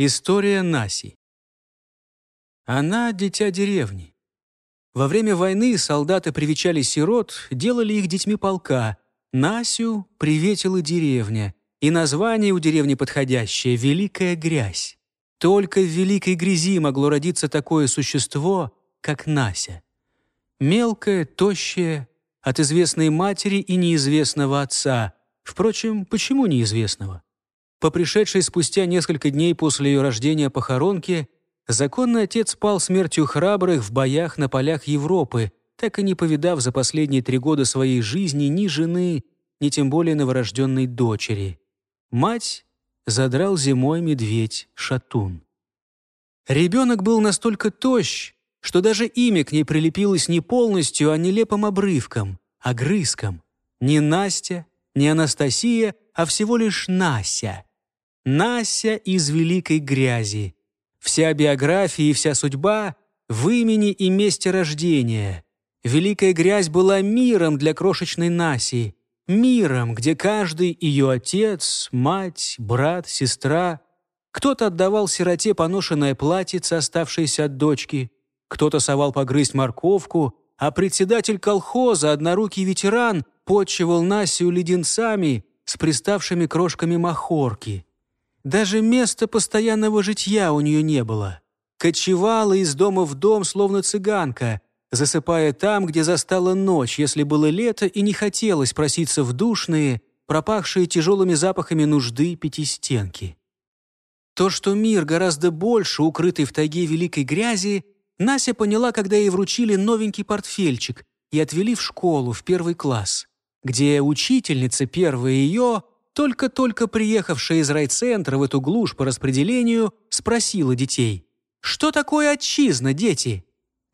История Наси. Она — дитя деревни. Во время войны солдаты привечали сирот, делали их детьми полка. Насю приветила деревня. И название у деревни подходящее — «Великая грязь». Только в великой грязи могло родиться такое существо, как Нася. Мелкое, тощее, от известной матери и неизвестного отца. Впрочем, почему неизвестного? По пришедшей спустя несколько дней после ее рождения похоронке, законный отец пал смертью храбрых в боях на полях Европы, так и не повидав за последние три года своей жизни ни жены, ни тем более новорожденной дочери. Мать задрал зимой медведь Шатун. Ребенок был настолько тощ, что даже имя к ней прилепилось не полностью, а нелепым обрывком, огрызком. Не Настя, не Анастасия, а всего лишь Нася — Нася из великой грязи. Вся биография и вся судьба в имени и месте рождения. Великая грязь была миром для крошечной Наси, миром, где каждый ее отец, мать, брат, сестра. Кто-то отдавал сироте поношенное платьице, оставшееся от дочки, кто-то совал погрызть морковку, а председатель колхоза, однорукий ветеран, почивал Насю леденцами с приставшими крошками махорки. Даже места постоянного житья у нее не было. Кочевала из дома в дом, словно цыганка, засыпая там, где застала ночь, если было лето и не хотелось проситься в душные, пропахшие тяжелыми запахами нужды пятистенки. То, что мир гораздо больше, укрытый в тайге великой грязи, Нася поняла, когда ей вручили новенький портфельчик и отвели в школу, в первый класс, где учительница первая ее только-только приехавшая из райцентра в эту глушь по распределению, спросила детей. «Что такое отчизна, дети?»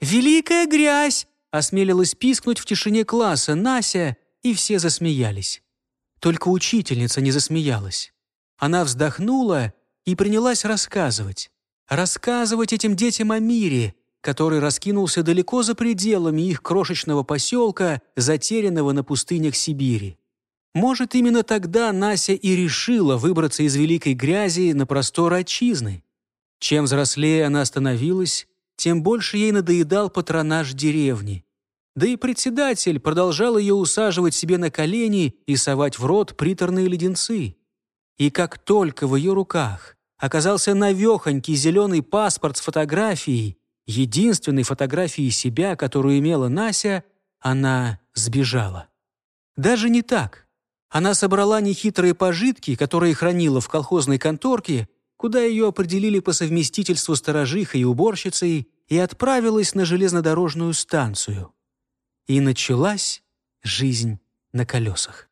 «Великая грязь!» осмелилась пискнуть в тишине класса Нася, и все засмеялись. Только учительница не засмеялась. Она вздохнула и принялась рассказывать. Рассказывать этим детям о мире, который раскинулся далеко за пределами их крошечного поселка, затерянного на пустынях Сибири. Может, именно тогда Нася и решила выбраться из великой грязи на простор отчизны. Чем взрослее она становилась, тем больше ей надоедал патронаж деревни. Да и председатель продолжал ее усаживать себе на колени и совать в рот приторные леденцы. И как только в ее руках оказался навехонький зеленый паспорт с фотографией, единственной фотографией себя, которую имела Нася, она сбежала. Даже не так. Она собрала нехитрые пожитки, которые хранила в колхозной конторке, куда ее определили по совместительству сторожихой и уборщицей, и отправилась на железнодорожную станцию. И началась жизнь на колесах.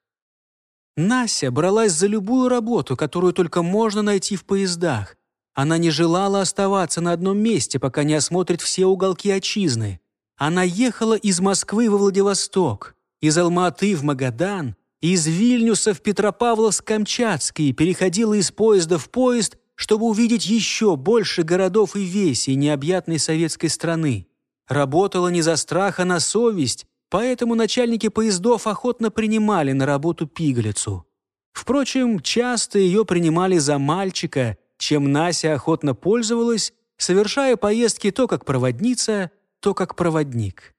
Нася бралась за любую работу, которую только можно найти в поездах. Она не желала оставаться на одном месте, пока не осмотрит все уголки отчизны. Она ехала из Москвы во Владивосток, из Алматы в Магадан, из Вильнюса в Петропавловск-Камчатский переходила из поезда в поезд, чтобы увидеть еще больше городов и весей необъятной советской страны. Работала не за страх, а на совесть, поэтому начальники поездов охотно принимали на работу пигалицу. Впрочем, часто ее принимали за мальчика, чем Нася охотно пользовалась, совершая поездки то как проводница, то как проводник.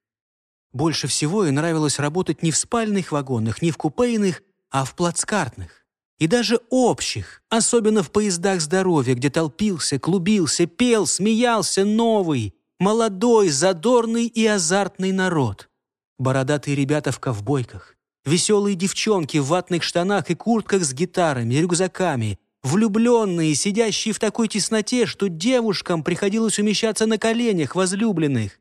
Больше всего ей нравилось работать не в спальных вагонах, не в купейных, а в плацкартных. И даже общих, особенно в поездах здоровья, где толпился, клубился, пел, смеялся новый, молодой, задорный и азартный народ. Бородатые ребята в ковбойках, веселые девчонки в ватных штанах и куртках с гитарами, рюкзаками, влюбленные, сидящие в такой тесноте, что девушкам приходилось умещаться на коленях возлюбленных,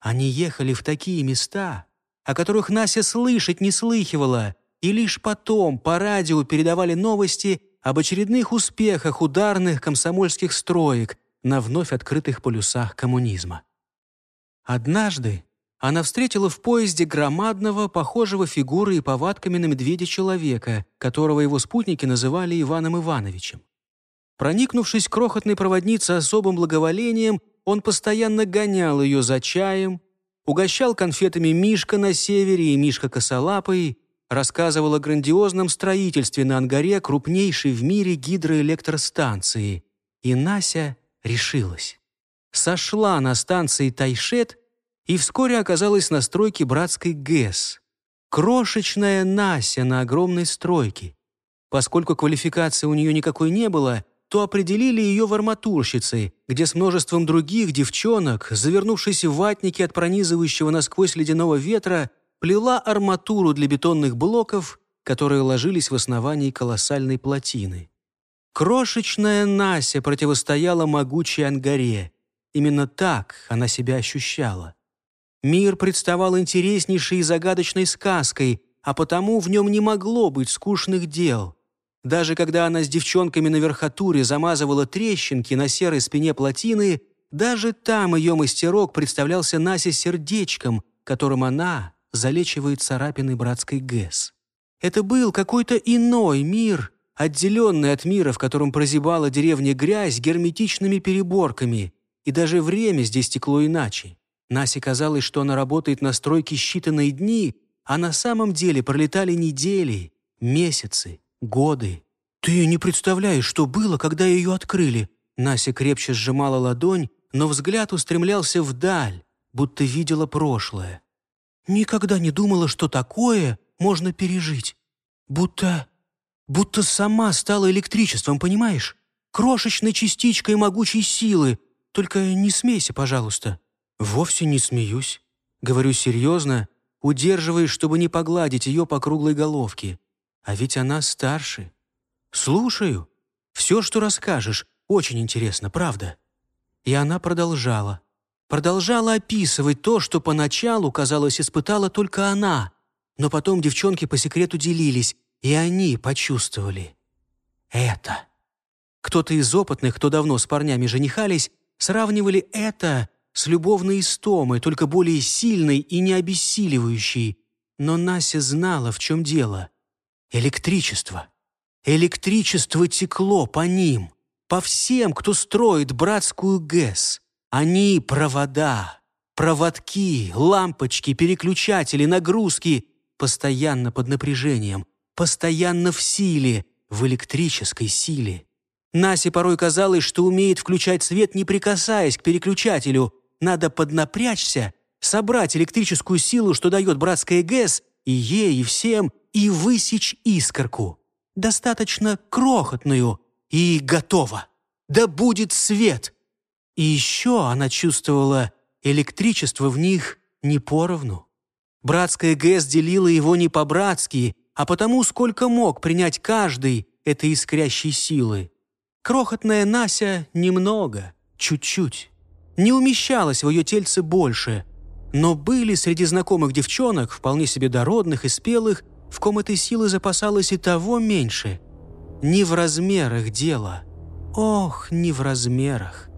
они ехали в такие места, о которых Нася слышать не слыхивала, и лишь потом по радио передавали новости об очередных успехах ударных комсомольских строек на вновь открытых полюсах коммунизма. Однажды она встретила в поезде громадного, похожего фигурой и повадками на медведя человека, которого его спутники называли Иваном Ивановичем. Проникнувшись крохотной проводницей особым благоволением, он постоянно гонял ее за чаем, угощал конфетами Мишка на севере и Мишка косолапый, рассказывал о грандиозном строительстве на Ангаре крупнейшей в мире гидроэлектростанции. И Нася решилась. Сошла на станции Тайшет и вскоре оказалась на стройке братской ГЭС. Крошечная Нася на огромной стройке. Поскольку квалификации у нее никакой не было, то определили ее в арматурщицы, где с множеством других девчонок, завернувшись в ватники от пронизывающего насквозь ледяного ветра, плела арматуру для бетонных блоков, которые ложились в основании колоссальной плотины. Крошечная Нася противостояла могучей Ангаре. Именно так она себя ощущала. Мир представал интереснейшей и загадочной сказкой, а потому в нем не могло быть скучных дел. Даже когда она с девчонками на верхотуре замазывала трещинки на серой спине плотины, даже там ее мастерок представлялся Насе сердечком, которым она залечивает царапины братской ГЭС. Это был какой-то иной мир, отделенный от мира, в котором прозябала деревня грязь герметичными переборками, и даже время здесь текло иначе. Насе казалось, что она работает на стройке считанные дни, а на самом деле пролетали недели, месяцы, годы. «Ты не представляешь, что было, когда ее открыли!» Нася крепче сжимала ладонь, но взгляд устремлялся вдаль, будто видела прошлое. «Никогда не думала, что такое можно пережить. Будто... будто сама стала электричеством, понимаешь? Крошечной частичкой могучей силы. Только не смейся, пожалуйста». «Вовсе не смеюсь. Говорю серьезно, удерживаясь, чтобы не погладить ее по круглой головке. А ведь она старше. Слушаю. Все, что расскажешь, очень интересно, правда?» И она продолжала. Продолжала описывать то, что поначалу, казалось, испытала только она. Но потом девчонки по секрету делились, и они почувствовали. Это. Кто-то из опытных, кто давно с парнями женихались, сравнивали это с любовной истомой, только более сильной и не обессиливающей. Но Нася знала, в чем дело. Электричество. Электричество текло по ним, по всем, кто строит братскую ГЭС. Они — провода, проводки, лампочки, переключатели, нагрузки, постоянно под напряжением, постоянно в силе, в электрической силе. Насе порой казалось, что умеет включать свет, не прикасаясь к переключателю. Надо поднапрячься, собрать электрическую силу, что дает братская ГЭС, и ей, и всем, и высечь искорку. Достаточно крохотную, и готово. Да будет свет! И еще она чувствовала, электричество в них не поровну. Братская ГЭС делила его не по-братски, а потому, сколько мог принять каждый этой искрящей силы. Крохотная Нася немного, чуть-чуть. Не умещалась в ее тельце больше, но были среди знакомых девчонок, вполне себе дородных и спелых, в ком этой силы запасалось и того меньше. Не в размерах дело. Ох, не в размерах.